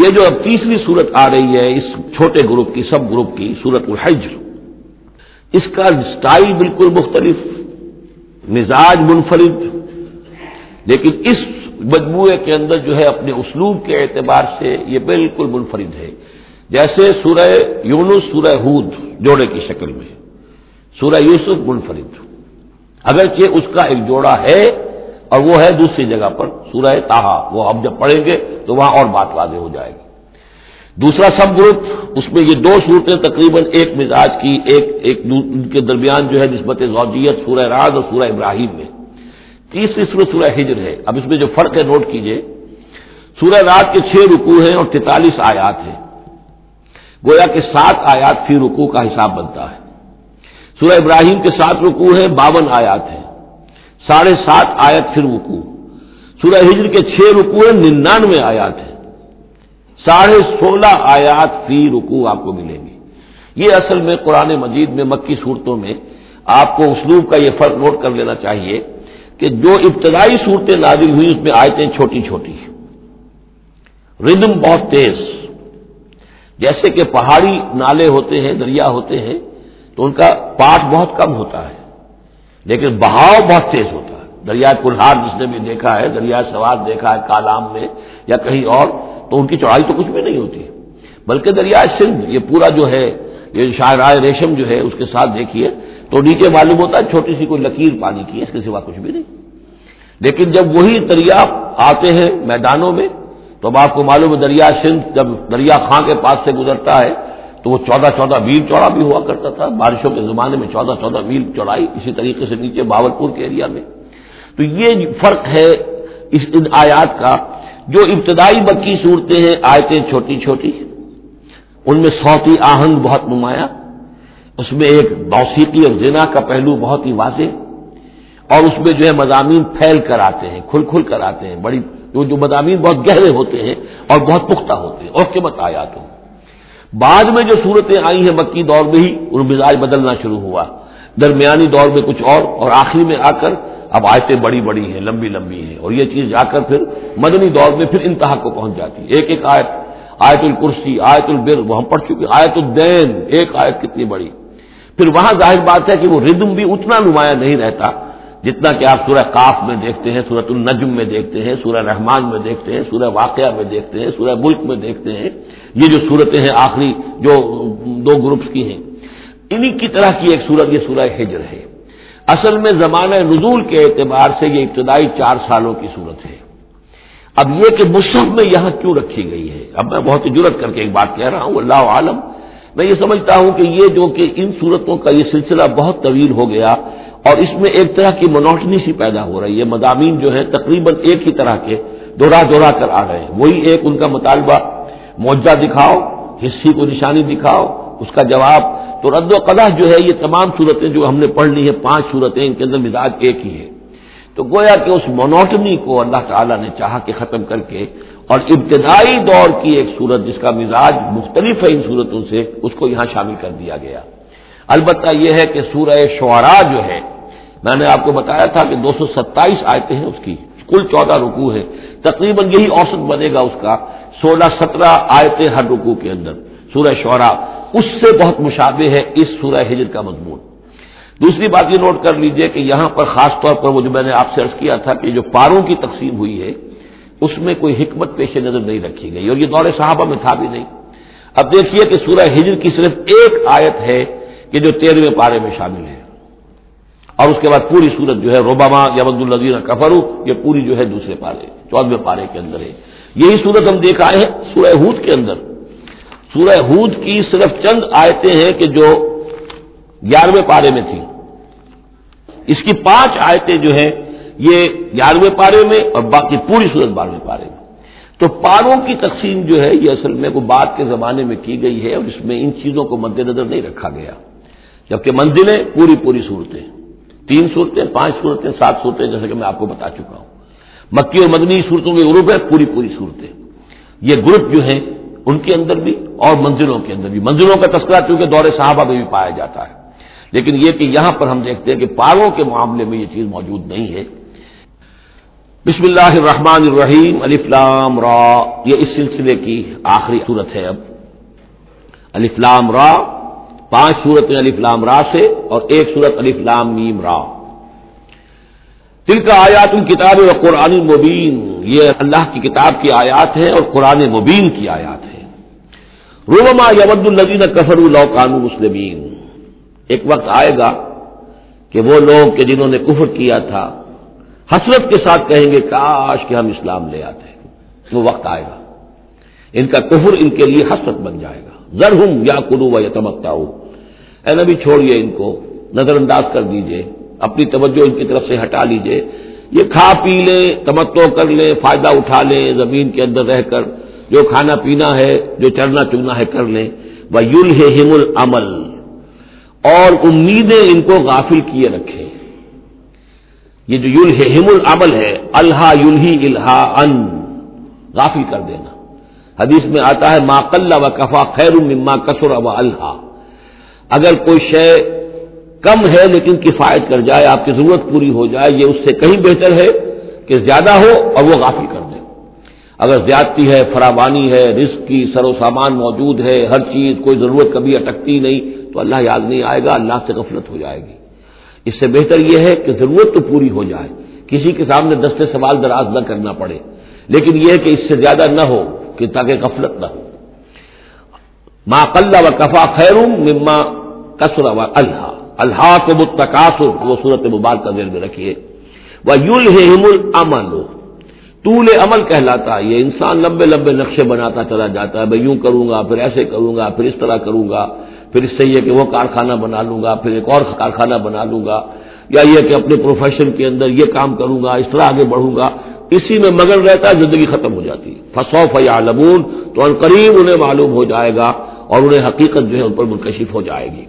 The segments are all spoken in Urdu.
یہ جو اب تیسری صورت آ رہی ہے، اس چھوٹے گروپ کی، سب گروپ کی، صورت الحجر، اس کا سٹائل بالکل مختلف، مزاج منفرد، لیکن اس مجموعے کے اندر جو ہے، اپنے اسلوب کے اعتبار سے یہ بالکل منفرد ہے۔ جیسے سورہ یونس، سورہ ہود جوڑے کی شکل میں، سورہ یوسف منفرد۔ اگرچہ اس کا ایک جوڑا ہے اور وہ ہے دوسری جگہ پر، سورہ تاہا وہ ہم جب پڑھیں گے تو وہاں اور بات واضح ہو جائے گی۔ دوسرا سب گروپ، اس میں یہ دو صورتیں تقریباً ایک مزاج کی، ایک ایک ان کے درمیان جو ہے نسبت زوجیت، سورہ راز اور سورہ ابراہیم میں۔ تیسری صورت سورہ ہجر ہے۔ اب اس میں جو فرق ہے، نوٹ کیجیے۔ سورہ رات کے چھ رکو ہیں اور تینتالیس آیات ہیں۔ گویا کے سات آیات فی رکو کا حساب بنتا ہے۔ سورہ ابراہیم کے سات رکو ہیں، باون آیات ہیں۔ ساڑھے سات آیت پھر رکو سورہ ہجر کے چھ رکو ہیں، ننانوے آیات ہیں۔ ساڑھے سولہ آیات فی رکو آپ کو ملیں گی یہ اصل میں قرآن مجید میں مکی صورتوں میں آپ کو اسلوب کا یہ فرق نوٹ کر لینا چاہیے کہ جو ابتدائی صورتیں نازل ہوئی، اس میں آیتیں چھوٹی چھوٹی ردم بہت تیز۔ جیسے کہ پہاڑی نالے ہوتے ہیں، دریا ہوتے ہیں، تو ان کا پاٹ بہت کم ہوتا ہے۔ لیکن بہاؤ بہت تیز ہوتا ہے۔ دریا کلہار جس نے بھی دیکھا ہے دریا سواد دیکھا ہے، کالام میں یا کہیں اور، تو ان کی چوڑائی تو کچھ بھی نہیں ہوتی۔ بلکہ دریا سندھ، یہ پورا جو ہے، یہ شاہراہ ریشم جو ہے، اس کے ساتھ دیکھیے، تو نیچے معلوم ہوتا ہے چھوٹی سی کوئی لکیر پانی کی اس کے سوا کچھ بھی نہیں۔ لیکن جب وہی دریا آتے ہیں میدانوں میں، تو اب آپ کو معلوم ہے دریا سندھ جب دریا خاں کے پاس سے گزرتا ہے تو وہ چودہ چودہ میل چوڑا بھی ہوا کرتا تھا۔ بارشوں کے زمانے میں چودہ چودہ میل چوڑائی اسی طریقے سے نیچے باولپور کے ایریا میں۔ تو یہ فرق ہے اس ان آیات کا۔ جو ابتدائی بکی صورتیں ہیں، آیتیں چھوٹی چھوٹی، ان میں سوتی آہنگ بہت نمایاں، اس میں ایک موسیقی اور زنا کا پہلو بہت ہی واضح، اور اس میں جو ہے مضامین پھیل کر آتے ہیں، کھل کھل کر آتے ہیں۔ بڑی جو مضامین بہت گہرے ہوتے ہیں اور بہت پختہ ہوتے ہیں۔ اور قیمت آیات ہوں بعد میں جو صورتیں آئی ہیں مکی دور میں ہی، ان مزاج بدلنا شروع ہوا۔ درمیانی دور میں کچھ اور اور آخری میں آ کر اب آیتیں بڑی بڑی ہیں، لمبی لمبی ہیں۔ اور یہ چیز جا کر پھر مدنی دور میں پھر انتہا کو پہنچ جاتی۔ ہے ایک ایک آیت آیت الکرسی، آیت البر، وہ ہم پڑھ چکے آیت الدین، ایک آیت کتنی بڑی۔ پھر وہاں ظاہر بات ہے کہ وہ ردم بھی اتنا نمایاں نہیں رہتا جتنا کہ آپ سورہ کاف میں دیکھتے ہیں سورت النجم میں دیکھتے ہیں، سورہ رحمان میں دیکھتے ہیں، سورہ واقعہ میں دیکھتے ہیں، سورہ ملک میں دیکھتے ہیں۔ یہ جو صورتیں ہیں آخری جو دو گروپس کی ہیں۔ انہی کی طرح کی ایک سورت، یہ سورہ ہجر ہے۔ اصل میں زمانہ نزول کے اعتبار سے یہ ابتدائی چار سالوں کی صورت ہے۔ اب یہ کہ مصحف میں یہاں کیوں رکھی گئی ہے؟ اب میں بہت ہی جرت کر کے ایک بات کہہ رہا ہوں اللہ عالم۔ میں یہ سمجھتا ہوں کہ یہ جو کہ ان صورتوں کا یہ سلسلہ بہت طویل ہو گیا۔ اور اس میں ایک طرح کی منوٹنی سی پیدا ہو رہی ہے۔ مضامین جو ہے تقریباً ایک ہی طرح کے دوہرا دوہرا کر آ رہے ہیں۔ وہی ایک ان کا مطالبہ، معجزہ دکھاؤ حصی کو نشانی دکھاؤ، اس کا جواب تو رد و قدح جو ہے یہ تمام صورتیں جو ہم نے پڑھ لی ہیں، پانچ صورتیں ان کے اندر مزاج ایک ہی ہے تو گویا کہ اس منوٹنی کو اللہ تعالیٰ نے چاہا کہ ختم کر کے اور ابتدائی دور کی ایک صورت جس کا مزاج مختلف ہے ان صورتوں سے، اس کو یہاں شامل کر دیا گیا۔ البتہ یہ ہے کہ سورہ شعراء جو ہے میں نے آپ کو بتایا تھا کہ دو سو ستائیس آیتیں ہیں اس کی، کل چودہ رکو ہے تقریباً یہی اوسط بنے گا اس کا، سولہ سترہ آیتیں ہر رکو کے اندر۔ سورہ شعراء، اس سے بہت مشابہ ہے اس سورہ ہجر کا مضمون۔ دوسری بات یہ نوٹ کر لیجیے کہ یہاں پر خاص طور پر وہ جو میں نے آپ سے عرض کیا تھا کہ جو پاروں کی تقسیم ہوئی ہے، اس میں کوئی حکمت پیش نظر نہیں رکھی گئی، اور یہ دور صحابہ میں تھا بھی نہیں۔ اب دیکھیے کہ سورہ ہجر کی صرف ایک آیت ہے کہ جو تیرہویں پارے میں شامل ہے۔ اور اس کے بعد پوری صورت جو ہے روباما یمد النظیر کفرو یہ پوری جو ہے دوسرے پارے چودہویں پارے کے اندر ہے۔ یہی صورت ہم دیکھ آئے ہیں سورہ ہود کے اندر۔ سورہ ہود کی صرف چند آیتیں ہیں کہ جو گیارہویں پارے میں تھیں۔ اس کی پانچ آیتیں جو ہیں، یہ گیارہویں پارے میں اور باقی پوری صورت بارہویں پارے میں۔ تو پاروں کی تقسیم جو ہے، یہ اصل میں وہ بعد کے زمانے میں کی گئی ہے اور اس میں ان چیزوں کو مد نظر نہیں رکھا گیا۔ جبکہ منزلیں پوری پوری صورتیں۔ تین صورتیں، پانچ صورتیں، سات صورتیں جیسے کہ میں آپ کو بتا چکا ہوں۔ مکی اور مدنی صورتوں کے گروپ ہے، پوری پوری صورتیں۔ یہ گروپ جو ہیں، ان کے اندر بھی اور منزلوں کے اندر بھی۔ منزلوں کا تذکرہ کیونکہ دور صحابہ میں بھی پایا جاتا ہے۔ لیکن یہ کہ یہاں پر ہم دیکھتے ہیں کہ پاروں کے معاملے میں یہ چیز موجود نہیں ہے۔ بسم اللہ الرحمن الرحیم الفلام را۔ یہ اس سلسلے کی آخری صورت ہے اب۔ الفلام را۔ پانچ صورت الفلام را سے اور ایک صورت الفلام میم را۔ دل کا آیات کتاب و قرآن مبین۔ یہ اللہ کی کتاب کی آیات ہے اور قرآن مبین کی آیات ہے روما یود الدین کفر قانو مسلمین۔ ایک وقت آئے گا کہ وہ لوگ کہ جنہوں نے کفر کیا تھا، حسرت کے ساتھ کہیں گے، کاش کہ ہم اسلام لے آتے۔ وہ وقت آئے گا۔ ان کا کفر ان کے لیے حسرت بن جائے گا۔ زر ہوں یا کلو و یا تمکتا ہوں اے نبی چھوڑیے ان کو نظر انداز کر دیجیے، اپنی توجہ ان کی طرف سے ہٹا لیجیے۔ یہ کھا پی لیں تمتو کر لیں فائدہ اٹھا لیں زمین کے اندر رہ کر، جو کھانا پینا ہے، جو چڑھنا چگنا ہے کر لیں وہ یل ہے ہم العمل اور امیدیں ان کو غافل کیے رکھیں یہ جو یل ہے ہم العمل ہے اللہ یلہی الہا ان غافل کر دینا۔ حدیث میں آتا ہے، ما قل و کفا خیر مما کسر و اللہ اگر کوئی شے کم ہے لیکن کفایت کر جائے، آپ کی ضرورت پوری ہو جائے، یہ اس سے کہیں بہتر ہے کہ زیادہ ہو اور وہ غافل کر دے۔ اگر زیادتی ہے، فراوانی ہے، رزق کی سر و سامان موجود ہے، ہر چیز، کوئی ضرورت کبھی اٹکتی نہیں، تو اللہ یاد نہیں آئے گا، اللہ سے غفلت ہو جائے گی۔ اس سے بہتر یہ ہے کہ ضرورت تو پوری ہو جائے۔ کسی کے سامنے دستے سوال دراز نہ کرنا پڑے۔ لیکن یہ کہ اس سے زیادہ نہ ہو، کہ تاکہ غفلت نہ ہو۔ ما قلّہ و کفا خیروم مما کسر و اللہ اللہ کو متقاصر وہ صورت مبارک کا ذہن میں رکھیے۔ وہ یل ہے طول عمل کہلاتا ہے یہ انسان لمبے لمبے نقشے بناتا، چلا جاتا ہے، میں یوں کروں گا، پھر ایسے کروں گا، پھر اس طرح کروں گا، پھر اس سے یہ کہ وہ کارخانہ بنا لوں گا، پھر ایک اور کارخانہ بنا لوں گا، یا یہ کہ اپنے پروفیشن کے اندر یہ کام کروں گا، اس طرح آگے بڑھوں گا، اسی میں مگر رہتا ہے زندگی ختم ہو جاتی۔ فسو فیا لمون تو ان قریب انہیں معلوم ہو جائے گا اور انہیں حقیقت جو ہے ان پر منکشف ہو جائے گی۔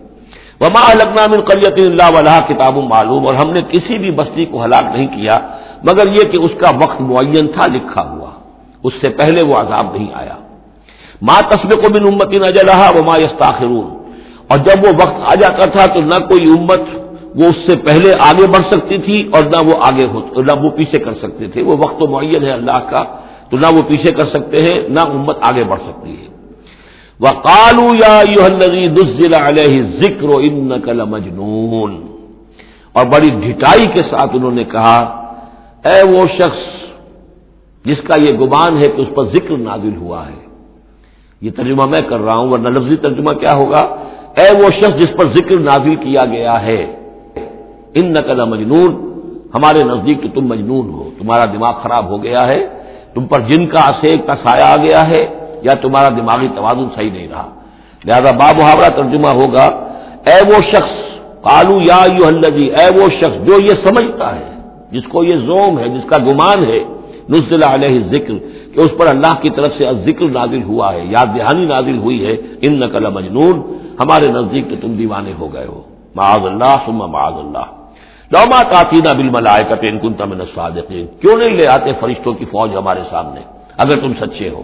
وما من قریت اللہ ولاح کتاب معلوم اور ہم نے کسی بھی بستی کو ہلاک نہیں کیا، مگر یہ کہ اس کا وقت معین تھا، لکھا ہوا۔ اس سے پہلے وہ عذاب نہیں آیا۔ ماں تصب کو بن امتی نہ جلا وہ ماں یستاخرون اور جب وہ وقت آ جاتا تھا تو نہ کوئی امت وہ اس سے پہلے آگے بڑھ سکتی تھی اور نہ وہ آگے ہو، نہ وہ پیچھے کر سکتے تھے۔ وہ وقت معین ہے اللہ کا، تو نہ وہ پیچھے کر سکتے ہیں، نہ امت آگے بڑھ سکتی ہے۔ وہ کالو یا علیہ ذکر و ان نقل مجنون اور بڑی ڈھٹائی کے ساتھ انہوں نے کہا، اے وہ شخص جس کا یہ گمان ہے کہ اس پر ذکر نازل ہوا ہے، یہ ترجمہ میں کر رہا ہوں، ورنہ لفظی ترجمہ کیا ہوگا؟ اے وہ شخص جس پر ذکر نازل کیا گیا ہے ان نقل مجنون ہمارے نزدیک تو تم مجنون ہو، تمہارا دماغ خراب ہو گیا ہے، تم پر جن کا اسیک کا سایہ آ گیا ہے یا تمہارا دماغی توازن صحیح نہیں رہا۔ لہذا باب محاورہ ترجمہ ہوگا، اے وہ شخص کالو یا یو جی اے وہ شخص جو یہ سمجھتا ہے، جس کو یہ زوم ہے، جس کا گمان ہے، نزل علیہ ذکر کہ اس پر اللہ کی طرف سے ذکر نازل ہوا ہے یاد دہانی نازل ہوئی ہے ان نقل مجنون ہمارے نزدیک تو تم دیوانے ہو گئے ہو۔ معاذ اللہ سما معاذ اللہ۔ لوما تعطینہ بل ملائے کیوں نہیں لے آتے فرشتوں کی فوج ہمارے سامنے؟ اگر تم سچے ہو۔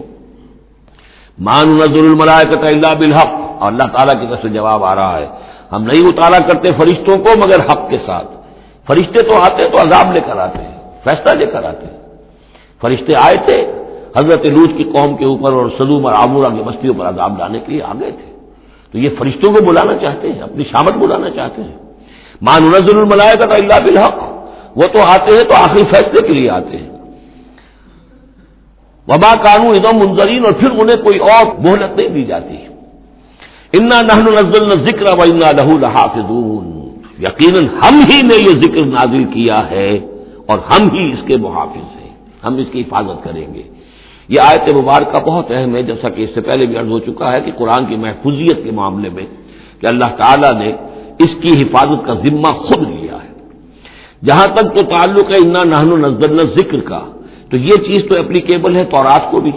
مان نظر الملائے کا اللہ بالحق اور اللہ تعالیٰ کی طرف سے جواب آ رہا ہے۔ ہم نہیں اتارا کرتے فرشتوں کو مگر حق کے ساتھ۔ فرشتے تو آتے تو عذاب لے کر آتے ہیں، فیصلہ لے کر آتے ہیں۔ فرشتے آئے تھے، حضرت لوج کی قوم کے اوپر اور سلوم اور آمورا کی بستیوں پر عذاب لانے کے لیے آ گئے تھے۔ تو یہ فرشتوں کو بلانا چاہتے ہیں، اپنی شامت بلانا چاہتے ہیں۔ مان نظر الملائے کا اللہ بالحق، وہ تو آتے ہیں تو آخری فیصلے کے لیے آتے ہیں۔ وبا قانون ادم منظرین اور پھر انہیں کوئی اور مہلت نہیں دی جاتی۔ انا نہن نزل ذکر و انا لہو لحافظون۔ یقیناً ہم ہی نے یہ ذکر نازل کیا ہے، اور ہم ہی اس کے محافظ ہیں۔ ہم اس کی حفاظت کریں گے۔ یہ آیت مبارکہ بہت اہم ہے، جیسا کہ اس سے پہلے بھی عرض ہو چکا ہے کہ قرآن کی محفوظیت کے معاملے میں کہ اللہ تعالیٰ نے اس کی حفاظت کا ذمہ خود لیا ہے۔ جہاں تک تو تعلق ہے انا نہن نزل ذکر کا۔ تو یہ چیز تو اپلیکیبل ہے تورات کو بھی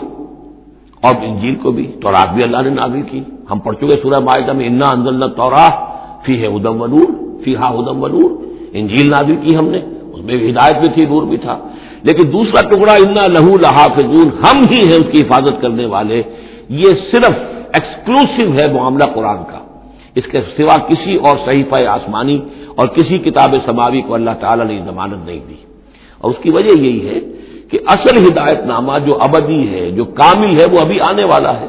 اور انجیل کو بھی۔ تورات بھی اللہ نے نازل کی۔ ہم پڑھ چکے سورہ معاہدہ میں، انا انزل تورا فی ہے ادم ونور فی ہا ادم ونور۔ انجیل نازل کی ہم نے۔ اس میں ہدایت بھی تھی، نور بھی تھا۔ لیکن دوسرا ٹکڑا، انا لہو لحافظون، ہم ہی ہیں اس کی حفاظت کرنے والے۔ یہ صرف ایکسکلوسو ہے معاملہ قرآن کا۔ اس کے سوا کسی اور صحیفہ آسمانی اور کسی کتاب سماوی کو اللہ تعالی نے ضمانت نہیں دی۔ اور اس کی وجہ یہی ہے کہ اصل ہدایت نامہ جو ابدی ہے، جو کامل ہے، وہ ابھی آنے والا ہے۔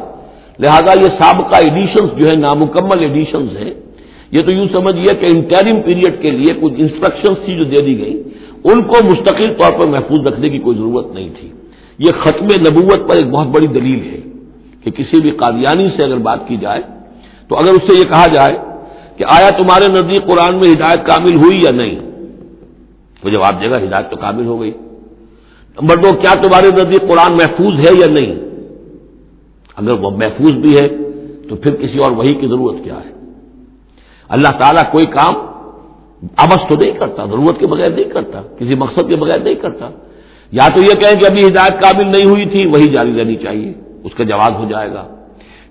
لہذا یہ سابقہ ایڈیشنز جو ہے نامکمل ایڈیشنز ہیں۔ یہ تو یوں سمجھیے کہ انٹرم پیریڈ کے لیے کچھ انسٹرکشنز تھی جو دے دی گئی۔ ان کو مستقل طور پر محفوظ رکھنے کی کوئی ضرورت نہیں تھی۔ یہ ختم نبوت پر ایک بہت بڑی دلیل ہے کہ کسی بھی قادیانی سے اگر بات کی جائے، تو اگر اس سے یہ کہا جائے کہ آیا تمہارے نزدیک قرآن میں ہدایت کامل ہوئی یا نہیں؟ تو جواب دے گا، ہدایت تو کامل ہو گئی۔ نمبر دو، کیا تمہارے نزدیک قرآن محفوظ ہے یا نہیں؟ اگر وہ محفوظ بھی ہے، تو پھر کسی اور وہی کی ضرورت کیا ہے؟ اللہ تعالیٰ کوئی کام ابس تو نہیں کرتا، ضرورت کے بغیر نہیں کرتا، کسی مقصد کے بغیر نہیں کرتا۔ یا تو یہ کہیں کہ ابھی ہدایت قابل نہیں ہوئی تھی وہی جاری رہنی چاہیے، اس کا جواب ہو جائے گا۔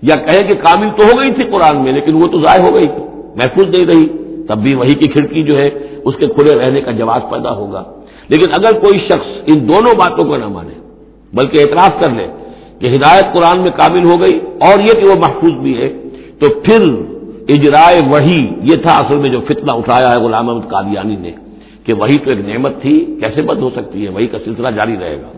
یا کہیں کہ کامل تو ہو گئی تھی قرآن میں، لیکن وہ تو ضائع ہو گئی تھی، محفوظ نہیں رہی، تب بھی وہی کی کھڑکی جو ہے، اس کے کھلے رہنے کا جواز پیدا ہوگا۔ لیکن اگر کوئی شخص ان دونوں باتوں کو نہ مانے، بلکہ اعتراف کر لے کہ ہدایت قرآن میں کامل ہو گئی اور یہ کہ وہ محفوظ بھی ہے، تو پھر اجرائے وہی یہ تھا اصل میں جو فتنہ اٹھایا ہے غلام احمد قادیانی نے، کہ وہی تو ایک نعمت تھی، کیسے بند ہو سکتی ہے؟ وہی کا سلسلہ جاری رہے گا۔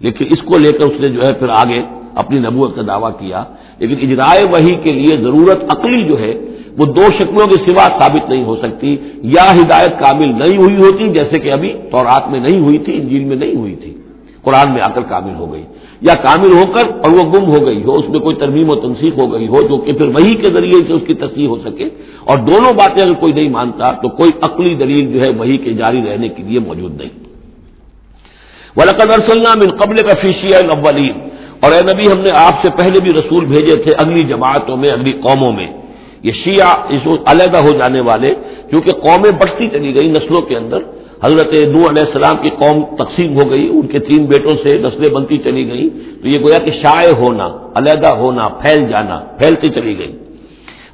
لیکن اس کو لے کر اس نے جو ہے پھر آگے اپنی نبوت کا دعویٰ کیا، لیکن اجرائے وہی کے لیے ضرورت عقلی جو ہے وہ دو شکلوں کے سوا ثابت نہیں ہو سکتی یا ہدایت کامل نہیں ہوئی ہوتی جیسے کہ ابھی تورات میں نہیں ہوئی تھی، انجیل میں نہیں ہوئی تھی۔ قرآن میں آ کر کامل ہو گئی۔ یا کامل ہو کر اور وہ گم ہو گئی ہو، اس میں کوئی ترمیم و تنسیق ہو گئی ہو جو کہ پھر وہی کے ذریعے سے اس کی تصحیح ہو سکے۔ اور دونوں باتیں اگر کوئی نہیں مانتا تو کوئی عقلی دلیل جو ہے وہی کے جاری رہنے کے لیے موجود نہیں۔ من قبل کا فیشیا اولین اور اے نبی، ہم نے آپ سے پہلے بھی رسول بھیجے تھے اگلی جماعتوں میں، اگلی قوموں میں۔ یہ شیعہ اس علیحدہ ہو جانے والے، کیونکہ قومیں بڑھتی چلی گئی نسلوں کے اندر۔ حضرت نو علیہ السلام کی قوم تقسیم ہو گئی، ان کے تین بیٹوں سے نسلیں بنتی چلی گئیں۔ تو یہ گویا کہ شائع ہونا، علیحدہ ہونا، پھیل جانا، پھیلتی چلی گئی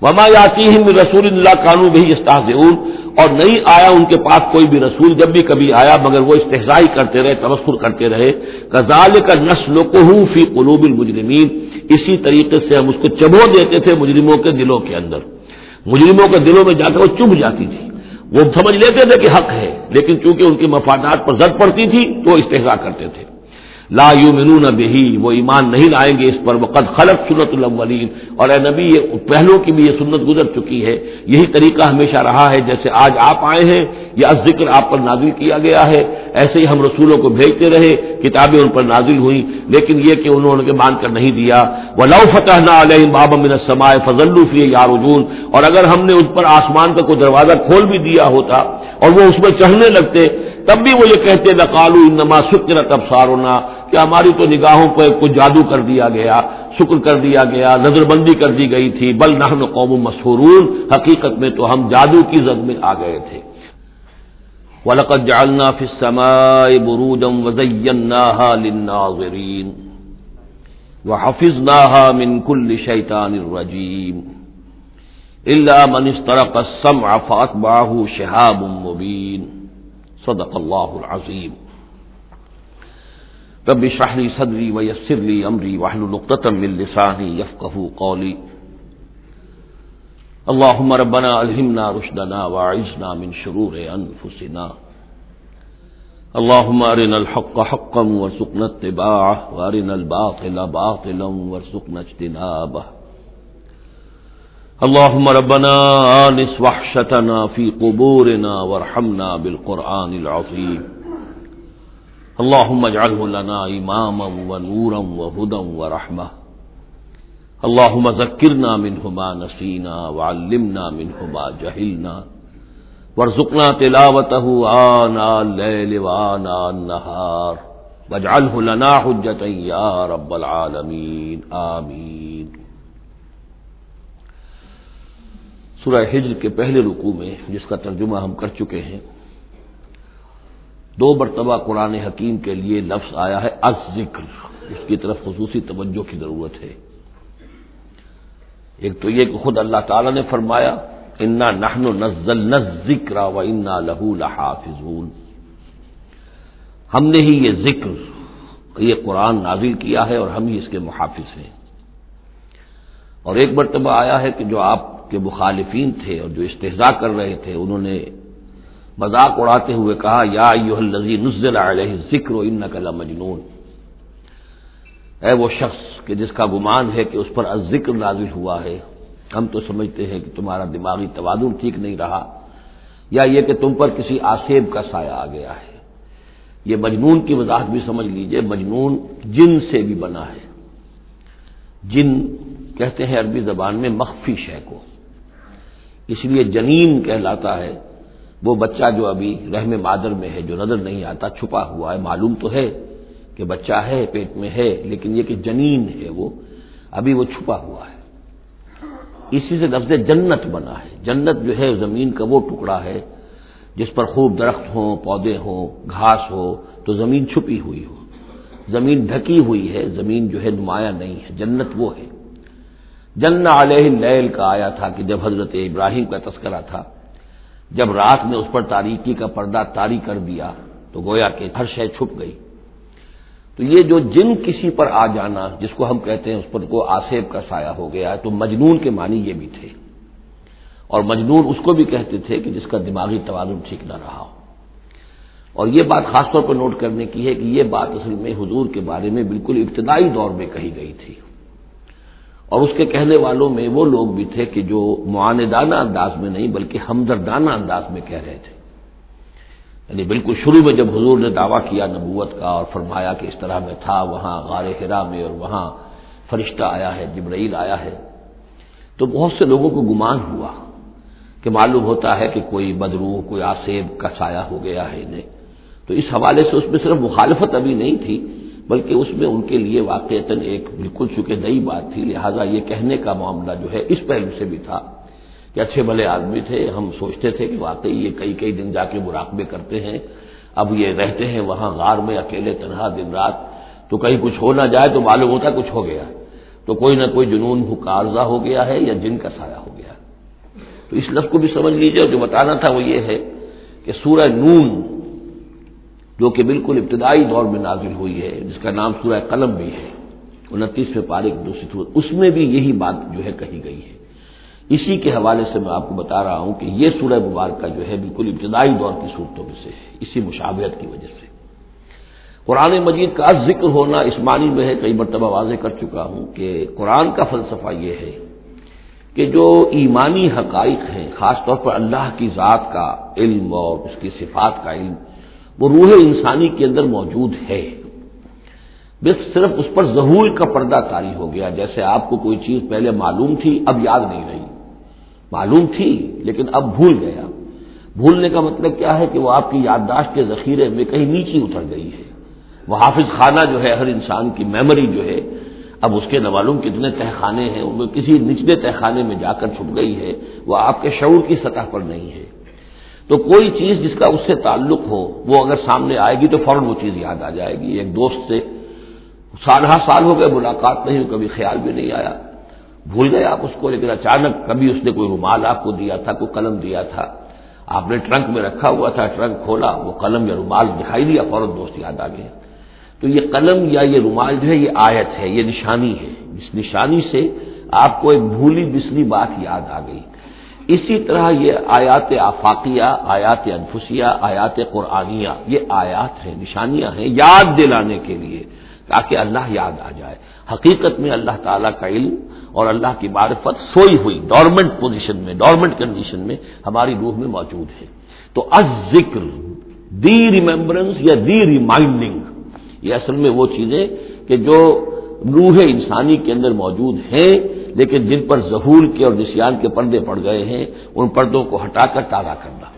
وما یاتی رسول اللہ قانو بھی استاذ اور نہیں آیا ان کے پاس کوئی بھی رسول جب بھی کبھی آیا، مگر وہ استحصائی کرتے رہے، تبصر کرتے رہے۔ کزال کا نسل کو فی قلوب المجرمین۔ اسی طریقے سے ہم اس کو چبو دیتے تھے مجرموں کے دلوں کے اندر۔ مجرموں کے دلوں میں جا کر وہ چب جاتی تھی۔ وہ سمجھ لیتے تھے کہ حق ہے، لیکن چونکہ ان کے مفادات پر زد پڑتی تھی، تو استحصا کرتے تھے۔ لا یؤمنون بہی، وہ ایمان نہیں لائیں گے اس پر وقت خلق سنت الاولین۔ اور اے نبی، یہ پہلوں کی بھی یہ سنت گزر چکی ہے۔ یہی طریقہ ہمیشہ رہا ہے، جیسے آج آپ آئے ہیں یا ذکر آپ پر نازل کیا گیا ہے۔ ایسے ہی ہم رسولوں کو بھیجتے رہے، کتابیں ان پر نازل ہوئی لیکن یہ کہ انہوں نے مان کر نہیں دیا۔ وہ لو فتح نہ علیہ باب من سمائے فضل یارجون اور اگر ہم نے اس پر آسمان کا کوئی دروازہ کھول بھی دیا ہوتا، اور وہ اس میں چڑھنے لگتے تب بھی وہ یہ کہتے نقالو انما شکر تب کہ ہماری تو نگاہوں پہ کوئی جادو کر دیا گیا، شکر کر دیا گیا نظر بندی کر دی گئی تھی، بل نہ قوم مسحورون، حقیقت میں تو ہم جادو کی زد میں آ گئے تھے۔ وَلَقَدْ جَعَلْنَا فِي السَّمَاءِ بُرُوجًا وَزَيَّنَّاهَا لِلنَّاظِرِينَ۔ وَحَفِظْنَاهَا مِنْ كُلِّ شَيْطَانٍ رَجِيمٍ۔ إِلَّا مَنِ اسْتَرَقَ السَّمْعَ فَأَتْبَعَهُ شِهَابٌ مُبِينٌ۔ صدق اللہ العظیم. رب اشرح لي صدري ويسر لي امري واحلل عقدة من لساني يفقهوا قولي اللهم ربنا الهمنا رشدنا واعذنا من شرور انفسنا. اللهم ارنا الحق حقا وارزقنا اتباعه وارنا الباطل باطلا وارزقنا اجتنابه. اللهم ربنا آنس وحشتنا في قبورنا وارحمنا بالقرآن العظيم. اللهم اجعله لنا إماما ونورا وهدى ورحمة. اللهم ذكرنا منه ما نسينا وعلمنا منه ما جهلنا. وارزقنا تلاوته آناء الليل وآناء النهار. واجعله لنا حجة يا رب العالمين. آمين. سورہ ہجر کے پہلے رکوع میں، جس کا ترجمہ ہم کر چکے ہیں، دو مرتبہ قرآن حکیم کے لیے لفظ آیا ہے از ذکر اس کی طرف خصوصی توجہ کی ضرورت ہے۔ ایک تو یہ کہ خود اللہ تعالی نے فرمایا، انا نہن نزل ذکر و انا لہو لحافظون۔ ہم نے ہی یہ ذکر، یہ قرآن نازل کیا ہے اور ہم ہی اس کے محافظ ہیں۔ اور ایک مرتبہ آیا ہے کہ جو آپ کے مخالفین تھے اور جو استحضاء کر رہے تھے، انہوں نے مذاق اڑاتے ہوئے کہا، یا نزل علیہ ذکر و ان مجنون اے وہ شخص کہ جس کا گمان ہے کہ اس پر ذکر نازل ہوا ہے، ہم تو سمجھتے ہیں کہ تمہارا دماغی توازن ٹھیک نہیں رہا، یا یہ کہ تم پر کسی آسیب کا سایہ آ گیا ہے۔ یہ مجنون کی وضاحت بھی سمجھ لیجیے، مجنون جن سے بھی بنا ہے۔ جن کہتے ہیں عربی زبان میں مخفی شے کو۔ اس لیے جنین کہلاتا ہے۔ وہ بچہ جو ابھی رحم مادر میں ہے، جو نظر نہیں آتا، چھپا ہوا ہے، معلوم تو ہے کہ بچہ ہے، پیٹ میں ہے، لیکن یہ کہ جنین ہے وہ، ابھی وہ چھپا ہوا ہے۔ اسی سے لفظ جنت بنا ہے۔ جنت جو ہے، زمین کا وہ ٹکڑا ہے جس پر خوب درخت ہوں، پودے ہوں، گھاس ہو، تو زمین چھپی ہوئی ہو۔ زمین ڈھکی ہوئی ہے، زمین جو ہے نمایاں نہیں ہے، جنت وہ ہے۔ جن علیہ لیل کا آیا تھا کہ جب حضرت ابراہیم کا تذکرہ تھا، جب رات نے اس پر تاریکی کا پردہ تاری کر دیا، تو گویا کہ ہر شے چھپ گئی۔ تو یہ جو جن کسی پر آ جانا، جس کو ہم کہتے ہیں اس پر کو آسیب کا سایہ ہو گیا تو مجنون کے معنی یہ بھی تھے۔ اور مجنون اس کو بھی کہتے تھے کہ جس کا دماغی توازن ٹھیک نہ رہا ہو۔ اور یہ بات خاص طور پر نوٹ کرنے کی ہے کہ یہ بات اصل میں حضور کے بارے میں بالکل ابتدائی دور میں کہی گئی تھی۔ اور اس کے کہنے والوں میں وہ لوگ بھی تھے کہ جو معاندانہ انداز میں نہیں بلکہ ہمدردانہ انداز میں کہہ رہے تھے۔ یعنی بالکل شروع میں جب حضور نے دعویٰ کیا نبوت کا اور فرمایا کہ اس طرح میں تھا، وہاں غار ہرا میں اور وہاں فرشتہ آیا ہے، جبرائیل آیا ہے، تو بہت سے لوگوں کو گمان ہوا کہ معلوم ہوتا ہے کہ کوئی بدرو، کوئی آسیب کا سایہ ہو گیا ہے انہیں۔ تو اس حوالے سے اس میں صرف مخالفت ابھی نہیں تھی بلکہ اس میں ان کے لیے واقع ایک بالکل چکے نئی بات تھی، لہذا یہ کہنے کا معاملہ جو ہے اس پہلو سے بھی تھا کہ اچھے بھلے آدمی تھے۔ ہم سوچتے تھے کہ واقعی یہ کئی کئی دن جا کے مراقبے کرتے ہیں۔ اب یہ رہتے ہیں وہاں غار میں اکیلے تنہا دن رات۔ تو کہیں کچھ ہو نہ جائے تو معلوم ہوتا کچھ ہو گیا۔ تو کوئی نہ کوئی جنون کارزہ ہو گیا ہے یا جن کا سایہ ہو گیا۔ تو اس لفظ کو بھی سمجھ لیجیے اور جو بتانا تھا وہ یہ ہے کہ سورہ نون جو کہ بالکل ابتدائی دور میں نازل ہوئی ہے، جس کا نام سورہ قلم بھی ہے۔ انتیسویں پارک دوسری اس میں بھی یہی بات جو ہے کہی گئی ہے۔ اسی کے حوالے سے میں آپ کو بتا رہا ہوں کہ یہ سورہ مبارکہ جو ہے بالکل ابتدائی دور کی صورتوں میں سے ہے، اسی مشابہت کی وجہ سے۔ قرآن مجید کا ذکر ہونا اس معنی میں ہے، کئی مرتبہ واضح کر چکا ہوں کہ قرآن کا فلسفہ یہ ہے کہ جو ایمانی حقائق ہیں، خاص طور پر اللہ کی ذات کا علم اور اس کی صفات کا علم وہ روح انسانی کے اندر موجود ہے۔ بس صرف اس پر ظہور کا پردہ کاری ہو گیا۔ جیسے آپ کو کوئی چیز پہلے معلوم تھی، اب یاد نہیں رہی۔ معلوم تھی، لیکن اب بھول گیا۔ بھولنے کا مطلب کیا ہے کہ وہ آپ کی یادداشت کے ذخیرے میں کہیں نیچی اتر گئی ہے۔ وہ حافظ خانہ جو ہے، ہر انسان کی میموری جو ہے، اب اس کے نوالوں کتنے تہخانے ہیں ان میں کسی نچلے تہخانے میں جا کر چھپ گئی ہے۔ وہ آپ کے شعور کی سطح پر نہیں ہے۔ تو کوئی چیز جس کا اس سے تعلق ہو، وہ اگر سامنے آئے گی تو فوراً وہ چیز یاد آ جائے گی۔ ایک دوست سے سالہ سال ہو گئے، ملاقات نہیں کبھی خیال بھی نہیں آیا۔ بھول گئے آپ اس کو، لیکن اچانک کبھی اس نے کوئی رومال آپ کو دیا تھا، کوئی قلم دیا تھا۔ آپ نے ٹرنک میں رکھا ہوا تھا، ٹرنک کھولا، وہ قلم یا رومال دکھائی دیا، فوراً دوست یاد آ گئے۔ تو یہ قلم یا یہ رومال جو ہے، یہ آیت ہے، یہ نشانی ہے۔ اس نشانی سے آپ کو ایک بھولی بسلی بات یاد آ گئی۔ اسی طرح یہ آیات آفاقیہ، آیات انفسیہ، آیات قرآنیہ، یہ آیات ہیں، نشانیاں ہیں یاد دلانے کے لیے تاکہ اللہ یاد آ جائے۔ حقیقت میں اللہ تعالیٰ کا علم اور اللہ کی معرفت سوئی ہوئی ڈورمنٹ پوزیشن میں ڈورمنٹ کنڈیشن میں ہماری روح میں موجود ہے۔ تو از ذکر دی ریمبرنس یا دی ریمائنڈنگ یہ اصل میں وہ چیزیں کہ جو روح انسانی کے اندر موجود ہیں لیکن جن پر ظہور کے اور نسیان کے پردے پڑ گئے ہیں، ان پردوں کو ہٹا کر تازہ کرنا۔